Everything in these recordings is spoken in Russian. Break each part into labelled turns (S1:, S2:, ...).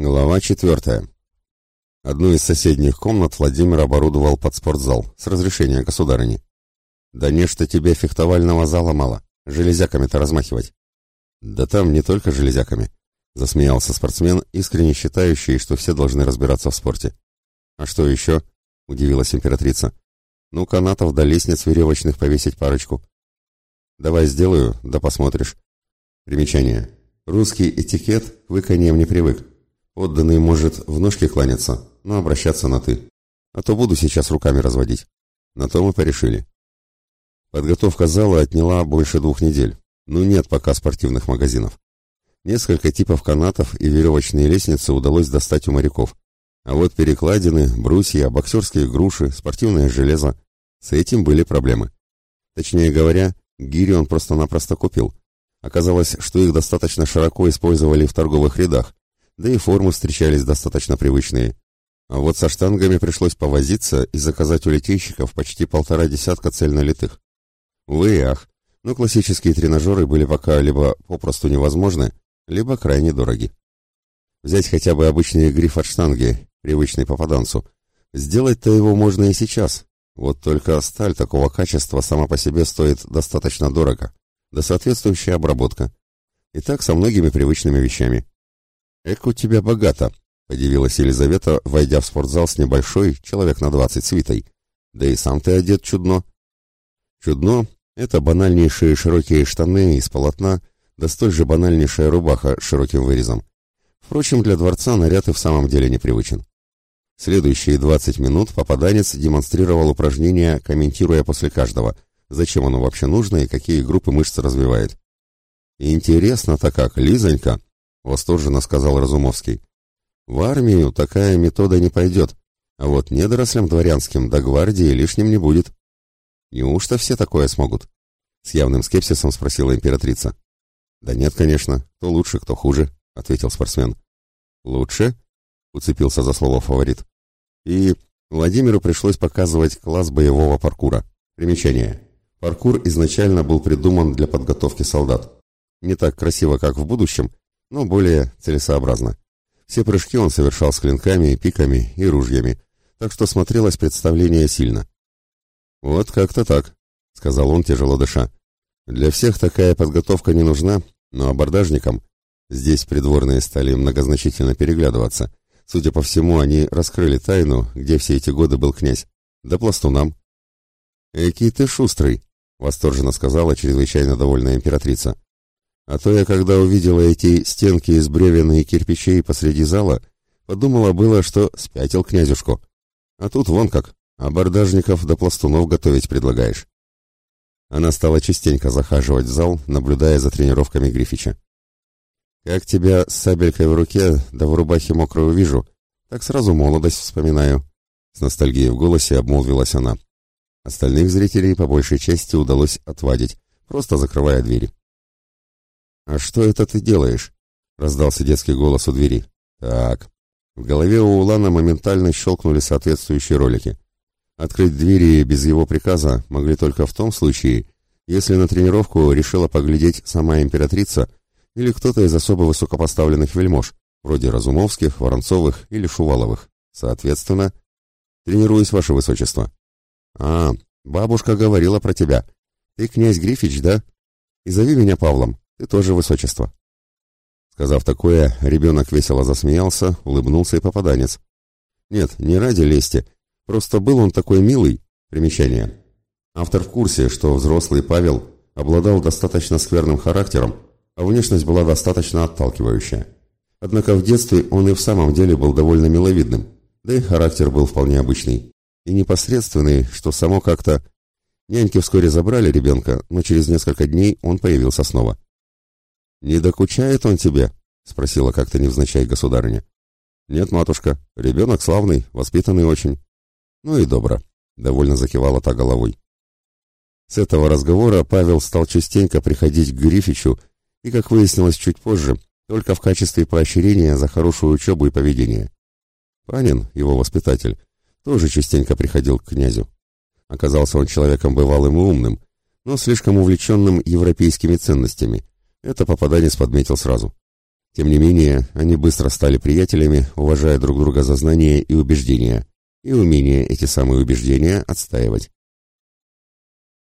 S1: Глава четвертая. Одну из соседних комнат Владимир оборудовал под спортзал с разрешения государыни. «Да не что тебе фехтовального зала мало, железяками-то размахивать». «Да там не только железяками», — засмеялся спортсмен, искренне считающий, что все должны разбираться в спорте. «А что еще?» — удивилась императрица. «Ну, канатов до лестниц веревочных повесить парочку». «Давай сделаю, да посмотришь». Примечание. Русский этикет к выканьям не привык. Отданный может в ножки кланяться, но обращаться на «ты». А то буду сейчас руками разводить. На то мы порешили. Подготовка зала отняла больше двух недель. Ну нет пока спортивных магазинов. Несколько типов канатов и веревочные лестницы удалось достать у моряков. А вот перекладины, брусья, боксерские груши, спортивное железо – с этим были проблемы. Точнее говоря, гири он просто-напросто купил. Оказалось, что их достаточно широко использовали в торговых рядах, да и формы встречались достаточно привычные. А вот со штангами пришлось повозиться и заказать у литейщиков почти полтора десятка цельнолитых. Увы и ах, но классические тренажеры были пока либо попросту невозможны, либо крайне дороги. Взять хотя бы обычный гриф от штанги, привычный попаданцу. Сделать-то его можно и сейчас, вот только сталь такого качества сама по себе стоит достаточно дорого, да соответствующая обработка. И так со многими привычными вещами. «Эк у тебя богато», — подивилась Елизавета, войдя в спортзал с небольшой, человек на двадцать свитой. «Да и сам ты одет чудно». Чудно — это банальнейшие широкие штаны из полотна, да столь же банальнейшая рубаха с широким вырезом. Впрочем, для дворца наряд и в самом деле непривычен. Следующие двадцать минут попаданец демонстрировал упражнения, комментируя после каждого, зачем оно вообще нужно и какие группы мышц развивает. «Интересно-то как, Лизонька!» Восторженно сказал Разумовский. В армию такая метода не пойдет, а вот недорослям дворянским до гвардии лишним не будет. Неужто все такое смогут? С явным скепсисом спросила императрица. Да нет, конечно, кто лучше, кто хуже, ответил спортсмен. Лучше? Уцепился за слово фаворит. И Владимиру пришлось показывать класс боевого паркура. Примечание. Паркур изначально был придуман для подготовки солдат. Не так красиво, как в будущем, но более целесообразно. Все прыжки он совершал с клинками, пиками и ружьями, так что смотрелось представление сильно. «Вот как-то так», — сказал он, тяжело дыша. «Для всех такая подготовка не нужна, но абордажникам...» Здесь придворные стали многозначительно переглядываться. Судя по всему, они раскрыли тайну, где все эти годы был князь. Да пластунам. «Экий ты шустрый», — восторженно сказала чрезвычайно довольная императрица. А то я, когда увидела эти стенки из бревен и кирпичей посреди зала, подумала было, что спятил князюшку. А тут вон как, абордажников до пластунов готовить предлагаешь. Она стала частенько захаживать в зал, наблюдая за тренировками Грифича. «Как тебя с сабелькой в руке, да в рубахе мокрую вижу, так сразу молодость вспоминаю», — с ностальгией в голосе обмолвилась она. Остальных зрителей по большей части удалось отвадить, просто закрывая двери. «А что это ты делаешь?» — раздался детский голос у двери. «Так». В голове у Улана моментально щелкнули соответствующие ролики. Открыть двери без его приказа могли только в том случае, если на тренировку решила поглядеть сама императрица или кто-то из особо высокопоставленных вельмож, вроде Разумовских, Воронцовых или Шуваловых. Соответственно, тренируюсь, ваше высочество. А, бабушка говорила про тебя. Ты князь Грифич, да? И зови меня Павлом. Ты тоже высочество. Сказав такое, ребенок весело засмеялся, улыбнулся и попаданец. Нет, не ради лести, просто был он такой милый. Примечание. Автор в курсе, что взрослый Павел обладал достаточно скверным характером, а внешность была достаточно отталкивающая. Однако в детстве он и в самом деле был довольно миловидным, да и характер был вполне обычный. И непосредственный, что само как-то... Няньки вскоре забрали ребенка, но через несколько дней он появился снова. «Не докучает он тебе?» — спросила как-то невзначай государыня. «Нет, матушка, ребенок славный, воспитанный очень». «Ну и добро», — довольно закивала та головой. С этого разговора Павел стал частенько приходить к Грифичу и, как выяснилось чуть позже, только в качестве поощрения за хорошую учебу и поведение. Панин, его воспитатель, тоже частенько приходил к князю. Оказался он человеком бывалым и умным, но слишком увлеченным европейскими ценностями — это попаданец подметил сразу. Тем не менее, они быстро стали приятелями, уважая друг друга за знания и убеждения, и умение эти самые убеждения отстаивать.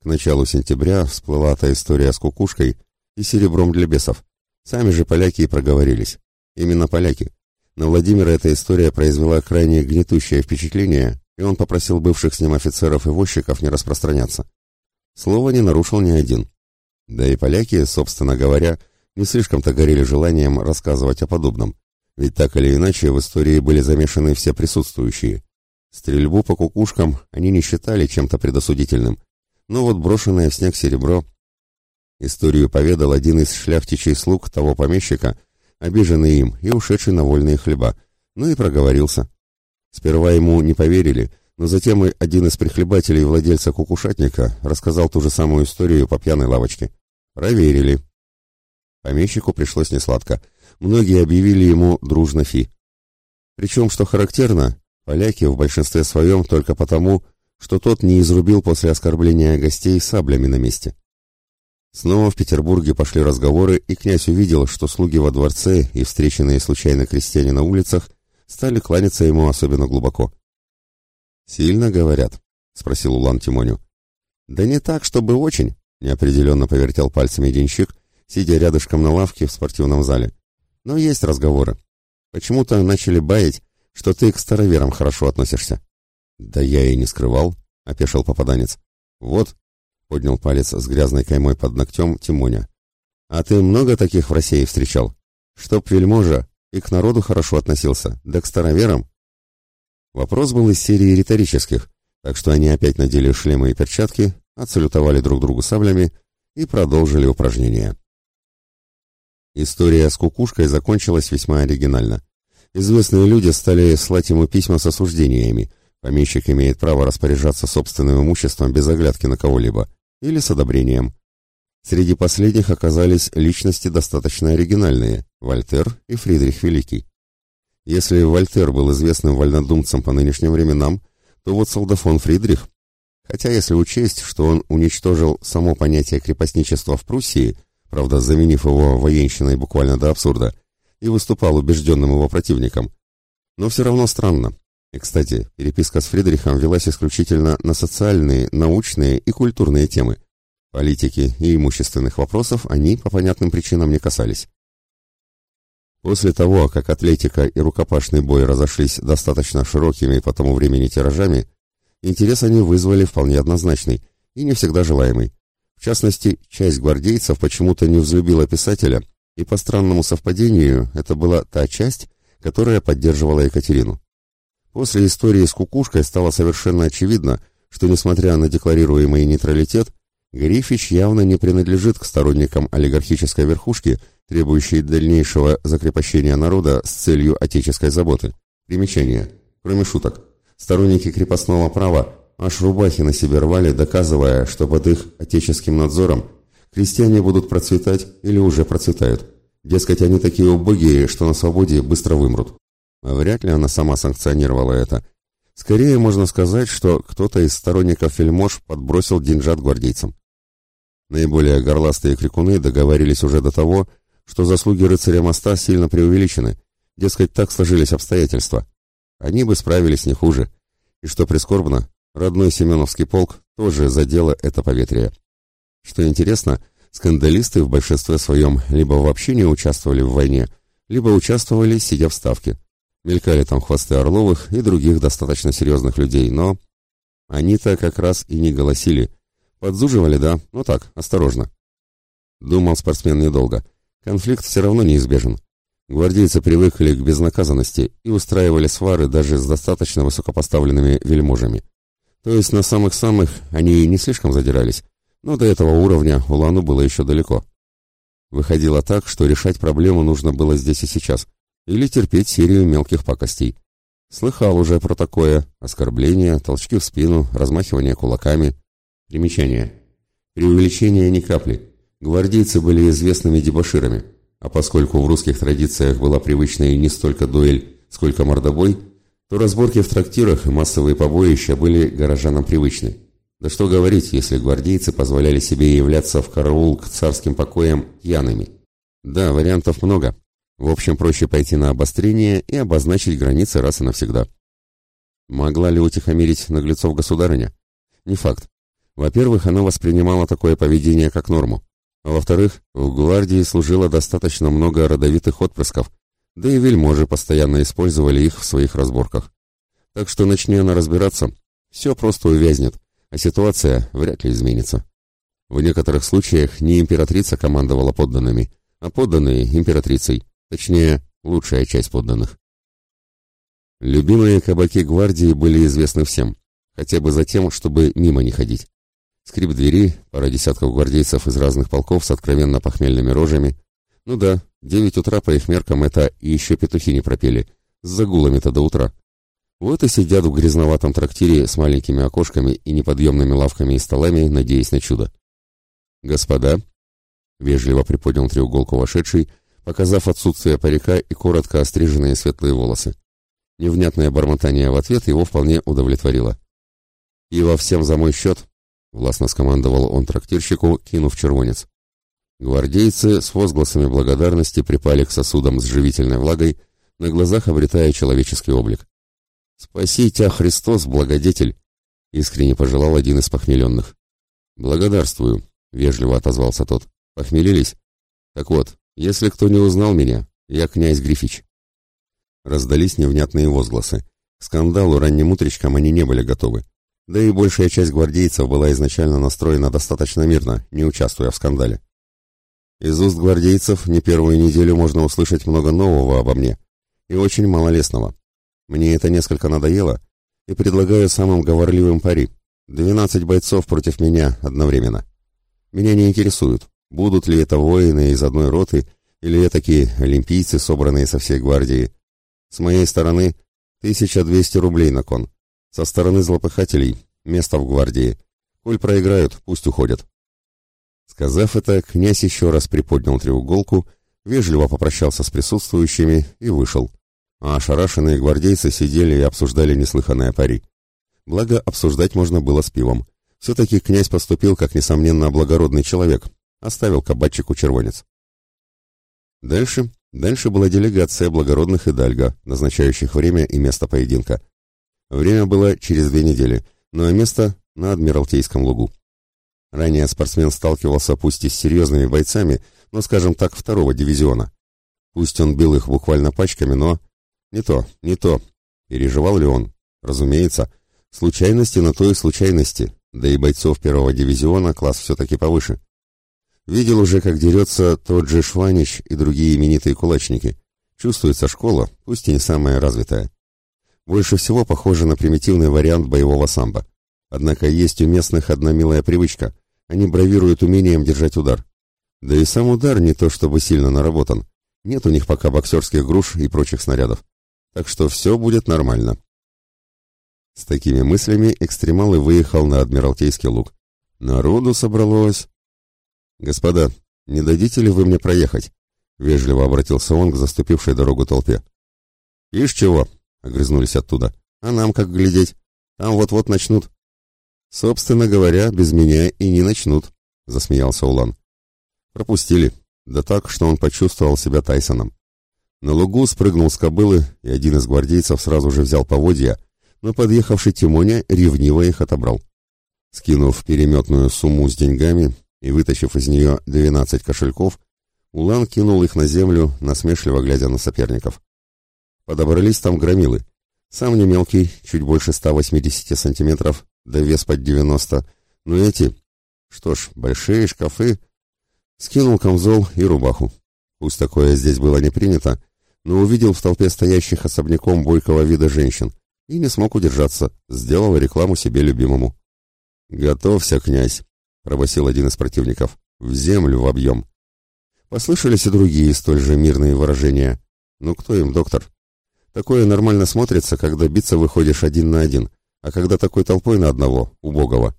S1: К началу сентября всплыла та история с кукушкой и серебром для бесов. Сами же поляки и проговорились. Именно поляки. На Владимира эта история произвела крайне гнетущее впечатление, и он попросил бывших с ним офицеров и возчиков не распространяться. Слово не нарушил ни один. Да и поляки, собственно говоря, не слишком-то горели желанием рассказывать о подобном, ведь так или иначе в истории были замешаны все присутствующие. Стрельбу по кукушкам они не считали чем-то предосудительным, но вот брошенное в снег серебро... Историю поведал один из шляхтичей слуг того помещика, обиженный им и ушедший на вольные хлеба, ну и проговорился. Сперва ему не поверили, но затем и один из прихлебателей владельца кукушатника рассказал ту же самую историю по пьяной лавочке. Проверили. Помещику пришлось несладко. Многие объявили ему дружно фи. Причем, что характерно, поляки в большинстве своем только потому, что тот не изрубил после оскорбления гостей саблями на месте. Снова в Петербурге пошли разговоры, и князь увидел, что слуги во дворце и встреченные случайно крестьяне на улицах стали кланяться ему особенно глубоко. «Сильно, говорят?» — спросил Улан Тимоню. «Да не так, чтобы очень», — неопределенно повертел пальцами денщик, сидя рядышком на лавке в спортивном зале. «Но есть разговоры. Почему-то начали баять, что ты к староверам хорошо относишься». «Да я и не скрывал», — опешил попаданец. «Вот», — поднял палец с грязной каймой под ногтем Тимоня. «А ты много таких в России встречал? Чтоб вельможа и к народу хорошо относился, да к староверам?» Вопрос был из серии риторических, так что они опять надели шлемы и перчатки, отсалютовали друг другу саблями и продолжили упражнения. История с кукушкой закончилась весьма оригинально. Известные люди стали слать ему письма с осуждениями, Помещик имеет право распоряжаться собственным имуществом без оглядки на кого-либо или с одобрением. Среди последних оказались личности достаточно оригинальные – Вольтер и Фридрих Великий. Если Вольтер был известным вольнодумцем по нынешним временам, то вот солдафон Фридрих, хотя если учесть, что он уничтожил само понятие крепостничества в Пруссии, правда заменив его военщиной буквально до абсурда, и выступал убежденным его противником, но все равно странно, и, кстати, переписка с Фридрихом велась исключительно на социальные, научные и культурные темы. Политики и имущественных вопросов они по понятным причинам не касались. После того, как атлетика и рукопашный бой разошлись достаточно широкими по тому времени тиражами, интерес они вызвали вполне однозначный и не всегда желаемый. В частности, часть гвардейцев почему-то не взлюбила писателя, и по странному совпадению это была та часть, которая поддерживала Екатерину. После истории с кукушкой стало совершенно очевидно, что, несмотря на декларируемый нейтралитет, Грифич явно не принадлежит к сторонникам олигархической верхушки, требующей дальнейшего закрепощения народа с целью отеческой заботы. Примечание. Кроме шуток. Сторонники крепостного права аж рубахи на себе рвали, доказывая, что под их отеческим надзором крестьяне будут процветать или уже процветают. Дескать, они такие убогие, что на свободе быстро вымрут. Вряд ли она сама санкционировала это. Скорее можно сказать, что кто-то из сторонников вельмож подбросил деньжат гвардейцам. Наиболее горластые крикуны договорились уже до того, что заслуги рыцаря моста сильно преувеличены, дескать, так сложились обстоятельства. Они бы справились не хуже. И что прискорбно, родной Семеновский полк тоже задело это поветрие. Что интересно, скандалисты в большинстве своем либо вообще не участвовали в войне, либо участвовали, сидя в ставке. Мелькали там хвосты Орловых и других достаточно серьезных людей, но... Они-то как раз и не голосили. Подзуживали, да, но так, осторожно. Думал спортсмен недолго. Конфликт все равно неизбежен. Гвардейцы привыкли к безнаказанности и устраивали свары даже с достаточно высокопоставленными вельможами. То есть на самых-самых они не слишком задирались, но до этого уровня Улану было еще далеко. Выходило так, что решать проблему нужно было здесь и сейчас – или терпеть серию мелких пакостей. Слыхал уже про такое оскорбление, толчки в спину, размахивание кулаками. Примечание. Преувеличение ни капли. Гвардейцы были известными дебоширами, а поскольку в русских традициях была привычная не столько дуэль, сколько мордобой, то разборки в трактирах и массовые побоища были горожанам привычны. Да что говорить, если гвардейцы позволяли себе являться в караул к царским покоям пьяными. Да, вариантов много, В общем, проще пойти на обострение и обозначить границы раз и навсегда. Могла ли утихомирить наглецов государыня? Не факт. Во-первых, она воспринимала такое поведение как норму. А во-вторых, в гвардии служило достаточно много родовитых отпрысков, да и вельможи постоянно использовали их в своих разборках. Так что начни она разбираться, все просто увязнет, а ситуация вряд ли изменится. В некоторых случаях не императрица командовала подданными, а подданные императрицей, точнее, лучшая часть подданных. Любимые кабаки гвардии были известны всем, хотя бы за тем, чтобы мимо не ходить. Скрип двери, пара десятков гвардейцев из разных полков с откровенно похмельными рожами. Ну да, девять утра по их меркам это и еще петухи не пропели, с загулами-то до утра. Вот и сидят в грязноватом трактире с маленькими окошками и неподъемными лавками и столами, надеясь на чудо. «Господа», — вежливо приподнял треуголку вошедший, показав отсутствие парика и коротко остриженные светлые волосы. Невнятное бормотание в ответ его вполне удовлетворило. «И во всем за мой счет», — властно скомандовал он трактирщику, кинув червонец. Гвардейцы с возгласами благодарности припали к сосудам с живительной влагой, на глазах обретая человеческий облик. «Спаси тебя, Христос, благодетель!» — искренне пожелал один из похмеленных. «Благодарствую», — вежливо отозвался тот. «Похмелились? Так вот, если кто не узнал меня, я князь Грифич». Раздались невнятные возгласы. К скандалу ранним утречком они не были готовы. Да и большая часть гвардейцев была изначально настроена достаточно мирно, не участвуя в скандале. Из уст гвардейцев не первую неделю можно услышать много нового обо мне и очень мало лесного. Мне это несколько надоело, и предлагаю самым говорливым пари. Двенадцать бойцов против меня одновременно. Меня не интересует, будут ли это воины из одной роты или такие олимпийцы, собранные со всей гвардии. С моей стороны 1200 рублей на кон. Со стороны злопыхателей место в гвардии. Коль проиграют, пусть уходят. Сказав это, князь еще раз приподнял треуголку, вежливо попрощался с присутствующими и вышел а ошарашенные гвардейцы сидели и обсуждали неслыханное пари. Благо, обсуждать можно было с пивом. Все-таки князь поступил как, несомненно, благородный человек, оставил кабачику червонец. Дальше, дальше была делегация благородных Идальго, назначающих время и место поединка. Время было через две недели, но место на Адмиралтейском лугу. Ранее спортсмен сталкивался пусть и с серьезными бойцами, но, скажем так, второго дивизиона. Пусть он бил их буквально пачками, но не то, не то. Переживал ли он? Разумеется. Случайности на то и случайности, да и бойцов первого дивизиона класс все-таки повыше. Видел уже, как дерется тот же Шванич и другие именитые кулачники. Чувствуется школа, пусть и не самая развитая. Больше всего похоже на примитивный вариант боевого самбо. Однако есть у местных одна милая привычка. Они бравируют умением держать удар. Да и сам удар не то чтобы сильно наработан. Нет у них пока боксерских груш и прочих снарядов так что все будет нормально. С такими мыслями экстремал и выехал на Адмиралтейский луг. Народу собралось. «Господа, не дадите ли вы мне проехать?» — вежливо обратился он к заступившей дорогу толпе. «Ишь чего?» — огрызнулись оттуда. «А нам как глядеть? Там вот-вот начнут». «Собственно говоря, без меня и не начнут», — засмеялся Улан. «Пропустили. Да так, что он почувствовал себя Тайсоном. На лугу спрыгнул с кобылы, и один из гвардейцев сразу же взял поводья, но подъехавший Тимоня ревниво их отобрал. Скинув переметную сумму с деньгами и вытащив из нее двенадцать кошельков, Улан кинул их на землю, насмешливо глядя на соперников. Подобрались там громилы. Сам не мелкий, чуть больше 180 сантиметров, да вес под 90. Но эти... Что ж, большие шкафы... Скинул камзол и рубаху. Пусть такое здесь было не принято, но увидел в толпе стоящих особняком бойкого вида женщин и не смог удержаться, сделал рекламу себе любимому. «Готовься, князь!» — пробасил один из противников. «В землю в объем!» Послышались и другие столь же мирные выражения. «Ну кто им, доктор?» Такое нормально смотрится, когда биться выходишь один на один, а когда такой толпой на одного, убогого.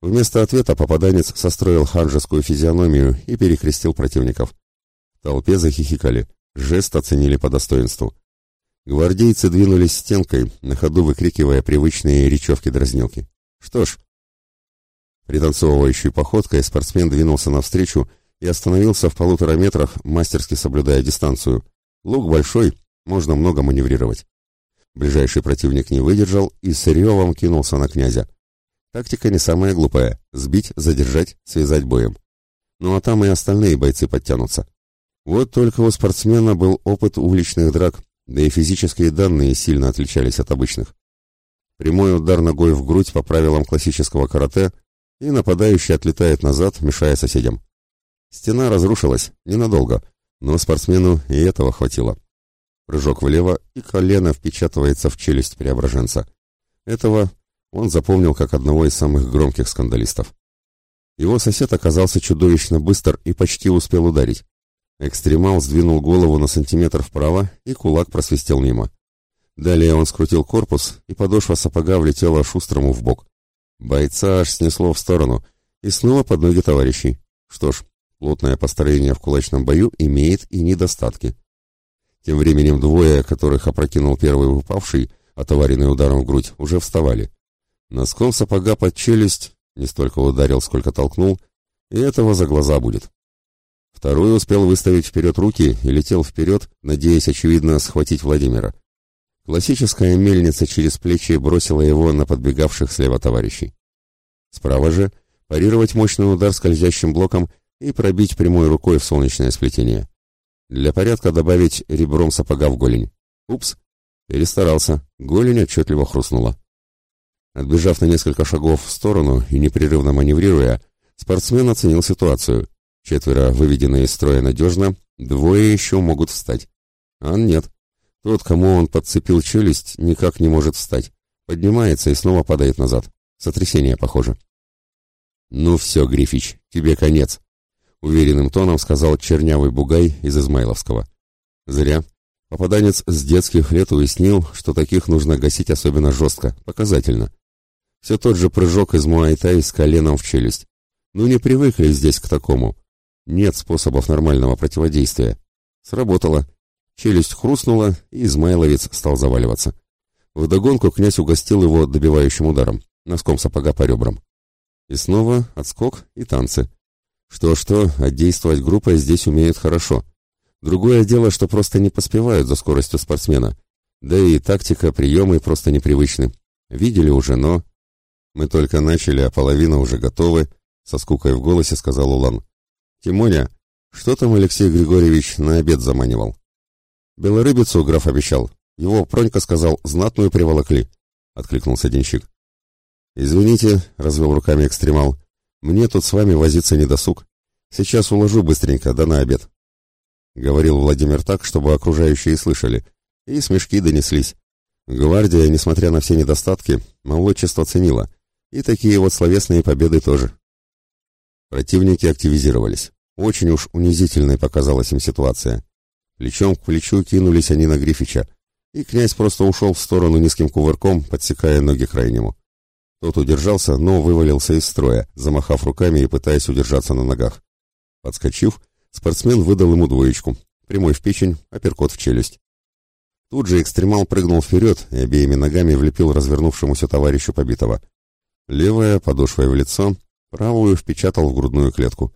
S1: Вместо ответа попаданец состроил ханжескую физиономию и перекрестил противников. Толпе захихикали. Жест оценили по достоинству. Гвардейцы двинулись стенкой, на ходу выкрикивая привычные речевки-дразнилки. Что ж, пританцовывающей походкой спортсмен двинулся навстречу и остановился в полутора метрах, мастерски соблюдая дистанцию. Лук большой, можно много маневрировать. Ближайший противник не выдержал и с ревом кинулся на князя. Тактика не самая глупая — сбить, задержать, связать боем. Ну а там и остальные бойцы подтянутся. Вот только у спортсмена был опыт уличных драк, да и физические данные сильно отличались от обычных. Прямой удар ногой в грудь по правилам классического карате, и нападающий отлетает назад, мешая соседям. Стена разрушилась, ненадолго, но спортсмену и этого хватило. Прыжок влево, и колено впечатывается в челюсть преображенца. Этого он запомнил как одного из самых громких скандалистов. Его сосед оказался чудовищно быстр и почти успел ударить. Экстремал сдвинул голову на сантиметр вправо, и кулак просвистел мимо. Далее он скрутил корпус, и подошва сапога влетела шустрому в бок. Бойца аж снесло в сторону, и снова под ноги товарищей. Что ж, плотное построение в кулачном бою имеет и недостатки. Тем временем двое, которых опрокинул первый упавший, отоваренный ударом в грудь, уже вставали. Носком сапога под челюсть не столько ударил, сколько толкнул, и этого за глаза будет. Второй успел выставить вперед руки и летел вперед, надеясь, очевидно, схватить Владимира. Классическая мельница через плечи бросила его на подбегавших слева товарищей. Справа же парировать мощный удар скользящим блоком и пробить прямой рукой в солнечное сплетение. Для порядка добавить ребром сапога в голень. Упс, перестарался, голень отчетливо хрустнула. Отбежав на несколько шагов в сторону и непрерывно маневрируя, спортсмен оценил ситуацию. Четверо выведены из строя надежно, двое еще могут встать. А нет, тот, кому он подцепил челюсть, никак не может встать. Поднимается и снова падает назад. Сотрясение, похоже. «Ну все, Грифич, тебе конец», — уверенным тоном сказал чернявый бугай из Измайловского. «Зря. Попаданец с детских лет уяснил, что таких нужно гасить особенно жестко, показательно. Все тот же прыжок из муайтай с коленом в челюсть. Ну не привыкли здесь к такому. Нет способов нормального противодействия. Сработало. Челюсть хрустнула, и Измайловец стал заваливаться. Вдогонку князь угостил его добивающим ударом, носком сапога по ребрам. И снова отскок и танцы. Что-что, а действовать группой здесь умеют хорошо. Другое дело, что просто не поспевают за скоростью спортсмена. Да и тактика, приемы просто непривычны. Видели уже, но... Мы только начали, а половина уже готовы, со скукой в голосе сказал Улан. Тимоня, что там Алексей Григорьевич на обед заманивал? Белорыбицу граф обещал. Его Пронька сказал, знатную приволокли. Откликнулся денщик. Извините, развел руками экстремал. Мне тут с вами возиться не досуг. Сейчас уложу быстренько, да на обед. Говорил Владимир так, чтобы окружающие слышали, и смешки донеслись. Гвардия, несмотря на все недостатки, молодчество ценила, и такие вот словесные победы тоже. Противники активизировались. Очень уж унизительной показалась им ситуация. Плечом к плечу кинулись они на Грифича, и князь просто ушел в сторону низким кувырком, подсекая ноги крайнему. Тот удержался, но вывалился из строя, замахав руками и пытаясь удержаться на ногах. Подскочив, спортсмен выдал ему двоечку, прямой в печень, апперкот в челюсть. Тут же экстремал прыгнул вперед и обеими ногами влепил развернувшемуся товарищу побитого. Левая, подошвой в лицо, правую впечатал в грудную клетку.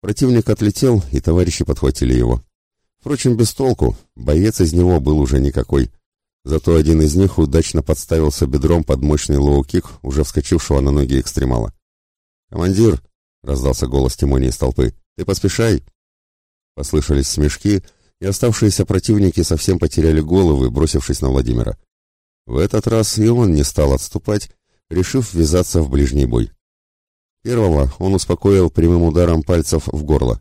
S1: Противник отлетел, и товарищи подхватили его. Впрочем, без толку, боец из него был уже никакой. Зато один из них удачно подставился бедром под мощный лоу-кик, уже вскочившего на ноги экстремала. «Командир!» — раздался голос Тимони из толпы. «Ты поспешай!» Послышались смешки, и оставшиеся противники совсем потеряли головы, бросившись на Владимира. В этот раз и он не стал отступать, решив ввязаться в ближний бой. Первого он успокоил прямым ударом пальцев в горло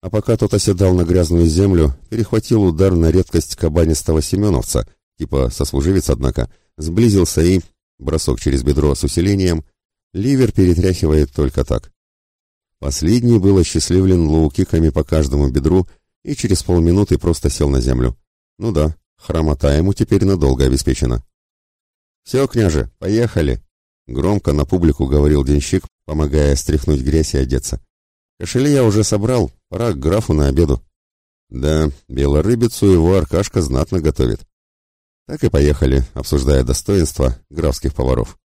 S1: а пока тот оседал на грязную землю, перехватил удар на редкость кабанистого семеновца, типа сослуживец, однако, сблизился и, бросок через бедро с усилением, ливер перетряхивает только так. Последний был осчастливлен лоу-киками по каждому бедру и через полминуты просто сел на землю. Ну да, хромота ему теперь надолго обеспечена. «Все, княже, поехали!» Громко на публику говорил денщик, помогая стряхнуть грязь и одеться. Кошели я уже собрал, пора к графу на обеду. Да, белорыбицу его Аркашка знатно готовит. Так и поехали, обсуждая достоинства графских поваров.